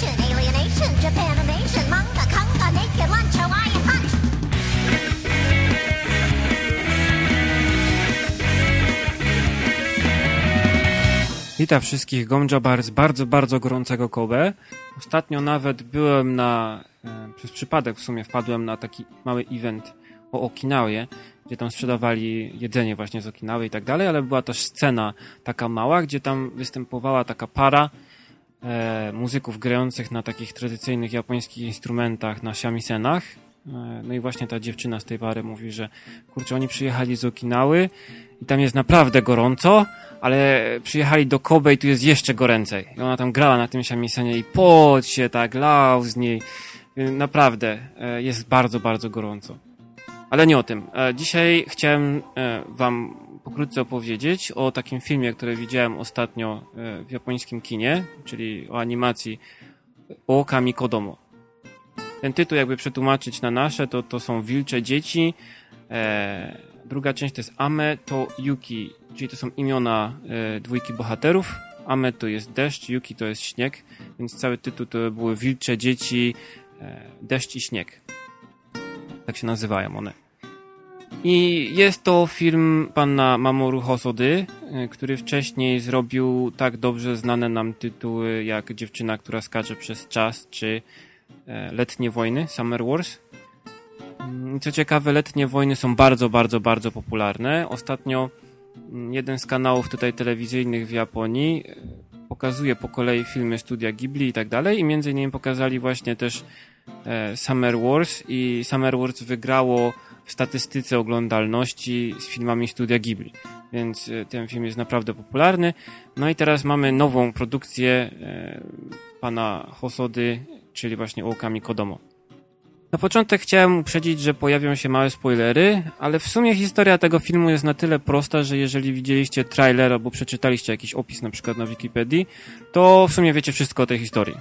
Nation, alienation, Japanimation, manga, kanga, naked lunch, Hawaiian punch. Witam wszystkich Gomjabar z bardzo, bardzo gorącego Kobe. Ostatnio nawet byłem na, e, przez przypadek w sumie wpadłem na taki mały event o Okinawie, gdzie tam sprzedawali jedzenie właśnie z Okinawy i tak dalej, ale była też scena taka mała, gdzie tam występowała taka para e, muzyków grających na takich tradycyjnych japońskich instrumentach, na shamisenach. E, no i właśnie ta dziewczyna z tej pary mówi, że kurczę, oni przyjechali z Okinawy i tam jest naprawdę gorąco, ale przyjechali do Kobe i tu jest jeszcze goręcej. I ona tam grała na tym shamisenie i pot się tak lał z niej. Y, Naprawdę, e, jest bardzo, bardzo gorąco. Ale nie o tym. E, Dzisiaj chciałem e, wam pokrótce opowiedzieć o takim filmie, który widziałem ostatnio e, w japońskim kinie, czyli o animacji Okami Kodomo. Ten tytuł jakby przetłumaczyć na nasze, to, to są Wilcze Dzieci. E, druga część to jest Ame to Yuki, czyli to są imiona e, dwójki bohaterów. Ame to jest deszcz, Yuki to jest śnieg, więc cały tytuł to były Wilcze Dzieci, e, Deszcz i Śnieg. Tak się nazywają one. I jest to film pana Mamoru Hosody, e, który wcześniej zrobił tak dobrze znane nam tytuły jak Dziewczyna, która skacze przez czas, czy e, Letnie Wojny, Summer Wars. Mm, Co ciekawe, Letnie Wojny są bardzo, bardzo, bardzo popularne. Ostatnio mm, jeden z kanałów tutaj telewizyjnych w Japonii e, pokazuje po kolei filmy studia Ghibli i tak dalej i między innymi pokazali właśnie też e, Summer Wars i Summer Wars wygrało statystyce oglądalności z filmami studia Ghibli. Więc e, ten film jest naprawdę popularny. No i teraz mamy nową produkcję e, pana Hosody, czyli właśnie Okami Kodomo. Na początek chciałem uprzedzić, że pojawią się małe spoilery, ale w sumie historia tego filmu jest na tyle prosta, że jeżeli widzieliście trailer albo przeczytaliście jakiś opis na przykład na Wikipedii, to w sumie wiecie wszystko o tej historii.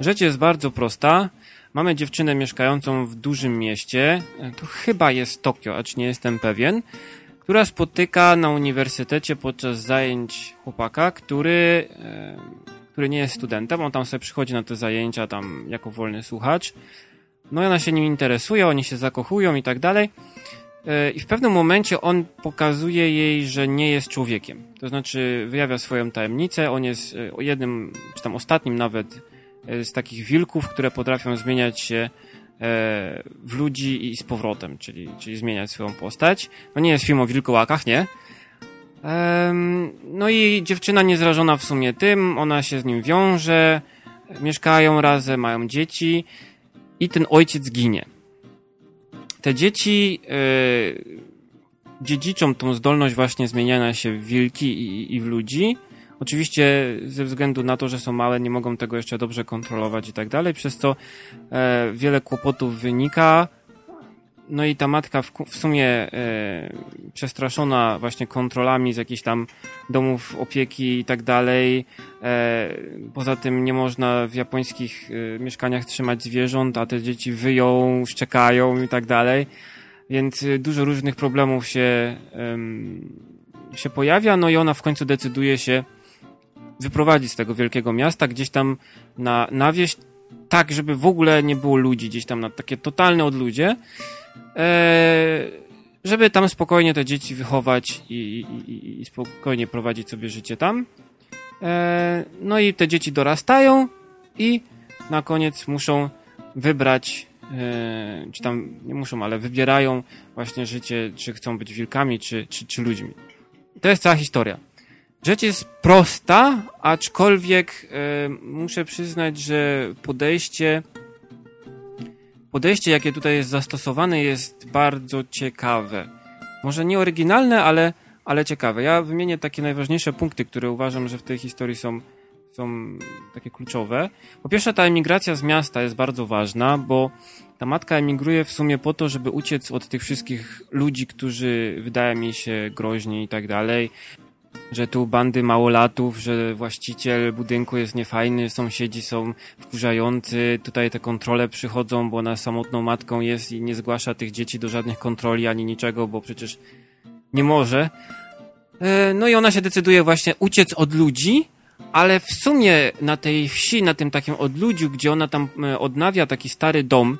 Rzecz jest bardzo prosta. Mamy dziewczynę mieszkającą w dużym mieście, to chyba jest Tokio, acz nie jestem pewien, która spotyka na uniwersytecie podczas zajęć chłopaka, który, e, który nie jest studentem, on tam sobie przychodzi na te zajęcia tam jako wolny słuchacz. No i ona się nim interesuje, oni się zakochują i tak dalej. E, I w pewnym momencie on pokazuje jej, że nie jest człowiekiem. To znaczy wyjawia swoją tajemnicę, on jest e, jednym, czy tam ostatnim nawet e, z takich wilków, które potrafią zmieniać się e, w ludzi i z powrotem, czyli, czyli zmieniać swoją postać. No nie jest film o wilkołakach, nie? No i dziewczyna niezrażona w sumie tym, ona się z nim wiąże, mieszkają razem, mają dzieci i ten ojciec ginie. Te dzieci e, dziedziczą tą zdolność właśnie zmieniania się w wilki i, i w ludzi. Oczywiście ze względu na to, że są małe, nie mogą tego jeszcze dobrze kontrolować i tak dalej, przez co e, wiele kłopotów wynika. No i ta matka w, w sumie e, przestraszona właśnie kontrolami z jakichś tam domów opieki i tak dalej. E, poza tym nie można w japońskich e, mieszkaniach trzymać zwierząt, a te dzieci wyją, szczekają i tak dalej. Więc e, dużo różnych problemów się, się pojawia, no i ona w końcu decyduje się wyprowadzić z tego wielkiego miasta gdzieś tam na, na wieś, tak żeby w ogóle nie było ludzi, gdzieś tam na takie totalne odludzie, e, żeby tam spokojnie te dzieci wychować i, i, i- spokojnie prowadzić sobie życie tam. E, no i te dzieci dorastają i na koniec muszą wybrać, e, czy tam nie muszą, ale wybierają właśnie życie, czy chcą być wilkami, czy, czy, czy ludźmi. To jest cała historia. Rzecz jest prosta, aczkolwiek e, muszę przyznać, że podejście podejście, jakie tutaj jest zastosowane, jest bardzo ciekawe. Może nie oryginalne, ale, ale ciekawe. Ja wymienię takie najważniejsze punkty, które uważam, że w tej historii są, są takie kluczowe. Po pierwsze, ta emigracja z miasta jest bardzo ważna, bo ta matka emigruje w sumie po to, żeby uciec od tych wszystkich ludzi, którzy wydają mi się groźni i tak dalej. Że tu bandy małolatów, że właściciel budynku jest niefajny, sąsiedzi są wkurzający, tutaj te kontrole przychodzą, bo ona samotną matką jest i nie zgłasza tych dzieci do żadnych kontroli ani niczego, bo przecież nie może. E, No i ona się decyduje właśnie uciec od ludzi, ale w sumie na tej wsi, na tym takim odludziu, gdzie ona tam e, odnawia taki stary dom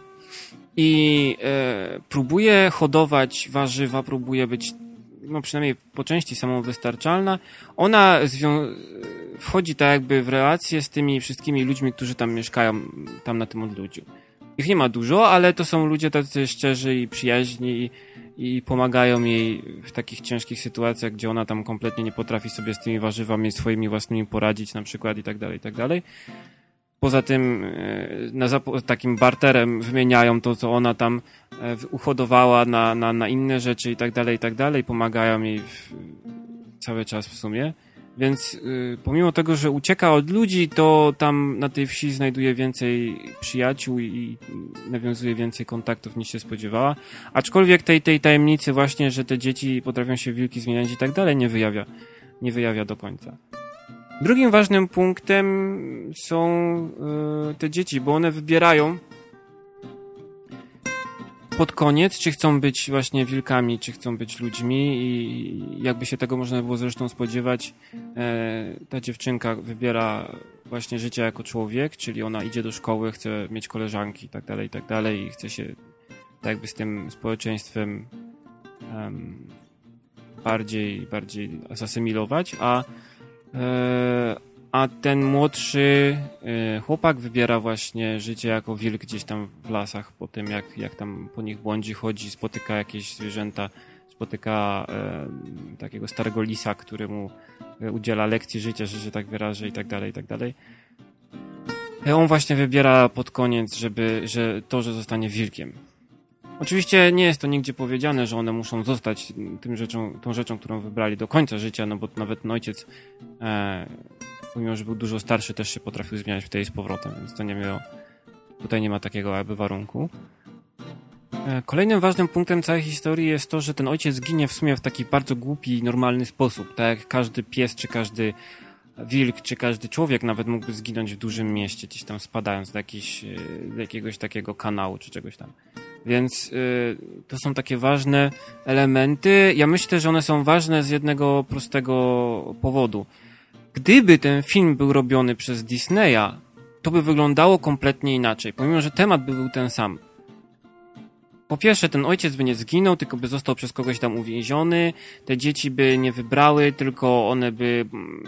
i e, próbuje hodować warzywa, próbuje być no przynajmniej po części samowystarczalna, ona wchodzi tak jakby w relacje z tymi wszystkimi ludźmi, którzy tam mieszkają, tam na tym odludziu. Ich nie ma dużo, ale to są ludzie tacy szczerzy i przyjaźni i, i pomagają jej w takich ciężkich sytuacjach, gdzie ona tam kompletnie nie potrafi sobie z tymi warzywami swoimi własnymi poradzić na przykład i tak dalej, i tak dalej. Poza tym e, na takim barterem wymieniają to, co ona tam e, uhodowała na, na, na inne rzeczy i tak dalej, i tak dalej. Pomagają jej w, cały czas w sumie. Więc y, pomimo tego, że ucieka od ludzi, to tam na tej wsi znajduje więcej przyjaciół i, i nawiązuje więcej kontaktów niż się spodziewała. Aczkolwiek tej, tej tajemnicy właśnie, że te dzieci potrafią się wilki zmieniać i tak dalej, nie wyjawia, nie wyjawia do końca. Drugim ważnym punktem są y, te dzieci, bo one wybierają pod koniec, czy chcą być właśnie wilkami, czy chcą być ludźmi i jakby się tego można było zresztą spodziewać, e, ta dziewczynka wybiera właśnie życie jako człowiek, czyli ona idzie do szkoły, chce mieć koleżanki i tak dalej, i tak dalej i chce się tak jakby z tym społeczeństwem em, bardziej, bardziej zasymilować, a a ten młodszy e, chłopak wybiera właśnie życie jako wilk gdzieś tam w lasach, po tym jak, jak tam po nich błądzi, chodzi, spotyka jakieś zwierzęta, spotyka e, takiego starego lisa, który mu e, udziela lekcji życia, że się tak wyrażę i tak dalej, i tak dalej. E, On właśnie wybiera pod koniec, żeby, że to, że zostanie wilkiem. Oczywiście nie jest to nigdzie powiedziane, że one muszą zostać tym rzeczą, tą rzeczą, którą wybrali do końca życia, no bo nawet ten ojciec e, pomimo, że był dużo starszy, też się potrafił zmieniać wtedy z powrotem, więc to nie miało, tutaj nie ma takiego jakby warunku. E, Kolejnym ważnym punktem całej historii jest to, że ten ojciec ginie w sumie w taki bardzo głupi normalny sposób, tak jak każdy pies, czy każdy wilk, czy każdy człowiek nawet mógłby zginąć w dużym mieście, gdzieś tam spadając do, e, do jakiegoś takiego kanału, czy czegoś tam. Więc y, to są takie ważne elementy. Ja myślę, że one są ważne z jednego prostego powodu gdyby ten film był robiony przez Disneya, to by wyglądało kompletnie inaczej, pomimo że temat by był ten sam. Po pierwsze, ten ojciec by nie zginął, tylko by został przez kogoś tam uwięziony, te dzieci by nie wybrały, tylko one by mm,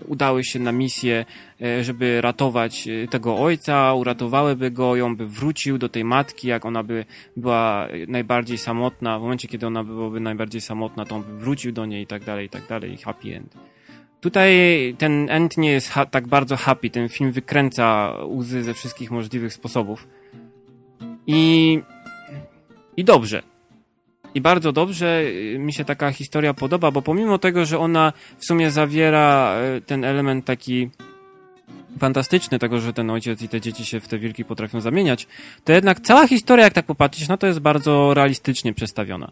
e, udały się na misję, e, żeby ratować e, tego ojca, uratowałyby go on by wrócił do tej matki, jak ona by była najbardziej samotna, w momencie, kiedy ona byłaby najbardziej samotna, to on by wrócił do niej i tak dalej, i tak dalej, happy end. Tutaj ten end nie jest tak bardzo happy. Ten film wykręca łzy ze wszystkich możliwych sposobów. I. I dobrze. I bardzo dobrze y, mi się taka historia podoba, bo pomimo tego, że ona w sumie zawiera y, ten element taki fantastyczny tego, że ten ojciec i te dzieci się w te wilki potrafią zamieniać, to jednak cała historia, jak tak popatrzeć, no to jest bardzo realistycznie przedstawiona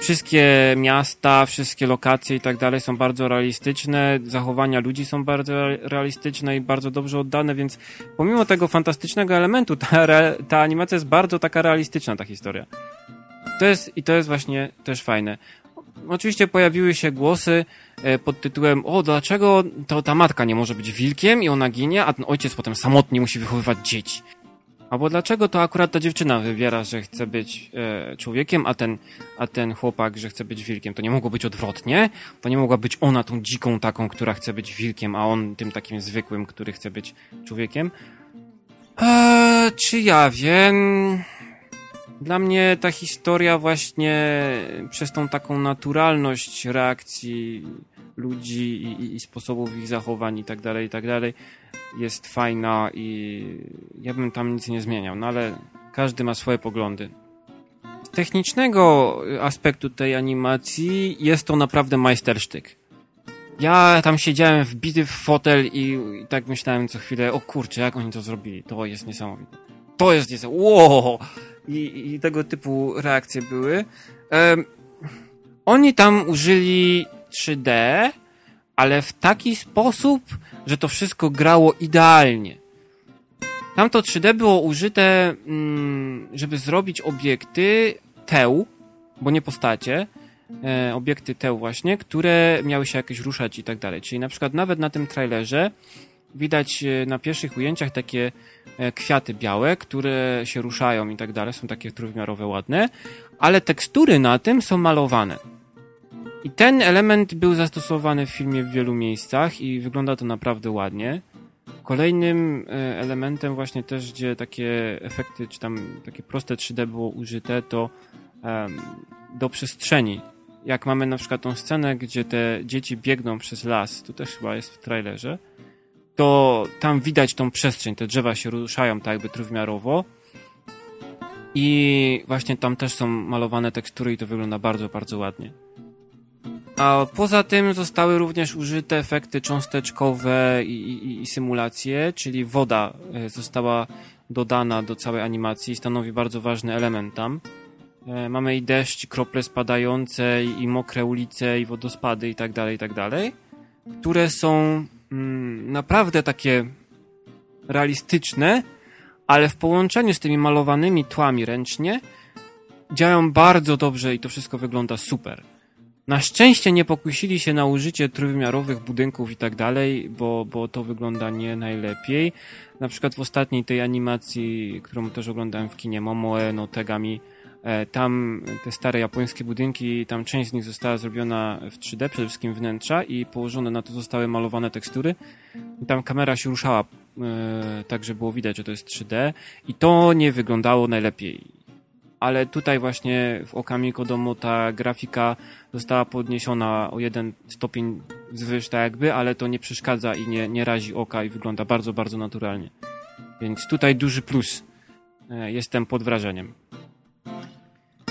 wszystkie miasta, wszystkie lokacje i tak dalej są bardzo realistyczne, zachowania ludzi są bardzo realistyczne i bardzo dobrze oddane, więc pomimo tego fantastycznego elementu, ta, ta animacja jest bardzo taka realistyczna, ta historia. To jest, i to jest właśnie też fajne. Oczywiście pojawiły się głosy e, pod tytułem o, dlaczego to ta matka nie może być wilkiem i ona ginie, a ten ojciec potem samotnie musi wychowywać dzieci. Albo dlaczego to akurat ta dziewczyna wybiera, że chce być e, człowiekiem, a ten, a ten chłopak, że chce być wilkiem? To nie mogło być odwrotnie? To nie mogła być ona tą dziką taką, która chce być wilkiem, a on tym takim zwykłym, który chce być człowiekiem? Eee, czy ja wiem? Dla mnie ta historia właśnie przez tą taką naturalność reakcji ludzi i, i, sposobów ich zachowań i tak dalej, i tak dalej jest fajna i ja bym tam nic nie zmieniał, no ale każdy ma swoje poglądy. Z technicznego aspektu tej animacji jest to naprawdę majstersztyk. Ja tam siedziałem wbity w fotel i, i tak myślałem co chwilę, o kurczę, jak oni to zrobili, to jest niesamowite. To jest niesamowite, wow! I, I tego typu reakcje były. Um, oni tam użyli 3D, ale w taki sposób, że to wszystko grało idealnie. Tamto 3D było użyte, mm, żeby zrobić obiekty teł, bo nie postacie, e, obiekty te właśnie, które miały się jakieś ruszać i tak dalej. Czyli na przykład nawet na tym trailerze widać e, na pierwszych ujęciach takie e, kwiaty białe, które się ruszają i tak dalej, są takie trójwymiarowe, ładne, ale tekstury na tym są malowane. I ten element był zastosowany w filmie w wielu miejscach i wygląda to naprawdę ładnie. Kolejnym e, elementem właśnie też, gdzie takie efekty, czy tam takie proste 3D było użyte, to um, do przestrzeni. Jak mamy na przykład tą scenę, gdzie te dzieci biegną przez las, to też chyba jest w trailerze, to tam widać tą przestrzeń, te drzewa się ruszają tak jakby trójwymiarowo i właśnie tam też są malowane tekstury i to wygląda bardzo, bardzo ładnie. A poza tym zostały również użyte efekty cząsteczkowe i, i, i symulacje, czyli woda e, została dodana do całej animacji i stanowi bardzo ważny element tam. E, mamy i deszcz, i krople spadające, i, mokre ulice, i wodospady, i tak dalej, i tak dalej, które są mm, naprawdę takie realistyczne, ale w połączeniu z tymi malowanymi tłami ręcznie działają bardzo dobrze i to wszystko wygląda super. Na szczęście nie pokusili się na użycie trójwymiarowych budynków i tak dalej, bo, bo to wygląda nie najlepiej. Na przykład w ostatniej tej animacji, którą też oglądałem w kinie, Momoe no Tegami, e, tam te stare japońskie budynki, tam część z nich została zrobiona w 3D, przede wszystkim wnętrza i położone na to zostały malowane tekstury. I tam kamera się ruszała e, tak, że było widać, że to jest 3D i to nie wyglądało najlepiej ale tutaj właśnie w Okami Kodomo ta grafika została podniesiona o jeden stopień zwyż, tak jakby, ale to nie przeszkadza i nie, nie razi oka i wygląda bardzo, bardzo naturalnie. Więc tutaj duży plus. E, jestem pod wrażeniem.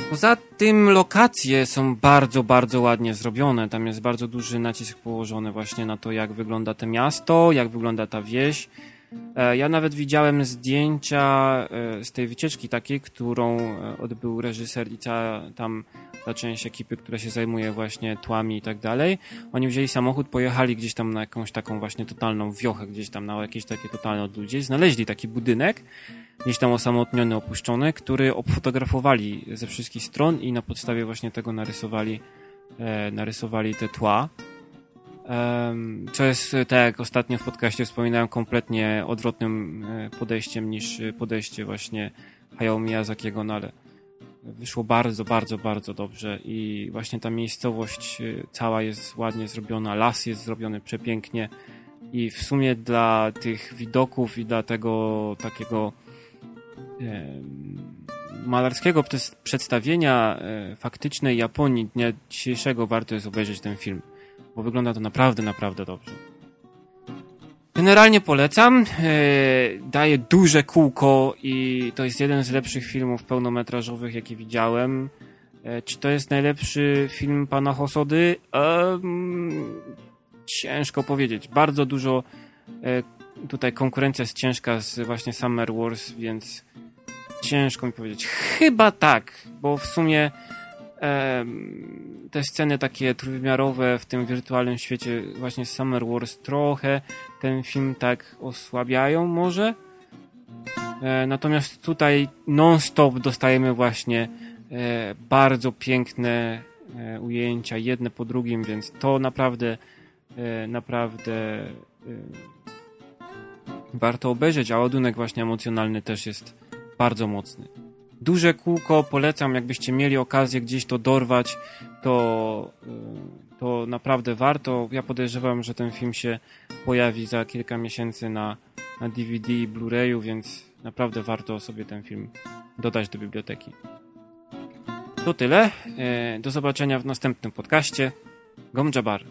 Poza tym lokacje są bardzo, bardzo ładnie zrobione. Tam jest bardzo duży nacisk położony właśnie na to, jak wygląda to miasto, jak wygląda ta wieś ja nawet widziałem zdjęcia e, z tej wycieczki takiej, którą e, odbył reżyser i cała tam ta część ekipy, która się zajmuje właśnie tłami i tak dalej. Oni wzięli samochód, pojechali gdzieś tam na jakąś taką właśnie totalną wiochę, gdzieś tam na jakieś takie totalne odludzie, znaleźli taki budynek, gdzieś tam osamotniony, opuszczony, który obfotografowali ze wszystkich stron i na podstawie właśnie tego narysowali, narysowali te tła. Co jest, tak jak ostatnio w podcaście wspominałem, kompletnie odwrotnym e, podejściem niż podejście właśnie Hayao Miyazakiego, no ale wyszło bardzo, bardzo, bardzo dobrze i właśnie ta miejscowość e, cała jest ładnie zrobiona, las jest zrobiony przepięknie i w sumie dla tych widoków i dla tego takiego malarskiego przedstawienia e, faktycznej Japonii dnia dzisiejszego warto jest obejrzeć ten film bo wygląda to naprawdę, naprawdę dobrze. Generalnie polecam. E, daje duże kółko i to jest jeden z lepszych filmów pełnometrażowych, jakie widziałem. E, czy to jest najlepszy film pana Hosody? ciężko powiedzieć. Bardzo dużo e, tutaj konkurencja jest ciężka z właśnie Summer Wars, więc ciężko mi powiedzieć. Chyba tak, bo w sumie te sceny takie trójwymiarowe w tym wirtualnym świecie właśnie Summer Wars trochę ten film tak osłabiają może. E, natomiast tutaj non-stop dostajemy właśnie e, bardzo piękne e, ujęcia, jedne po drugim, więc to naprawdę naprawdę warto obejrzeć, a ładunek właśnie emocjonalny też jest bardzo mocny duże kółko, polecam, jakbyście mieli okazję gdzieś to dorwać, to, to naprawdę warto. Ja podejrzewam, że ten film się pojawi za kilka miesięcy na, na DVD i Blu-rayu, więc naprawdę warto sobie ten film dodać do biblioteki. To tyle. Y, do zobaczenia w następnym podcaście. Gom Jabar.